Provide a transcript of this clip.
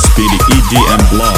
Speedy EDM Blog.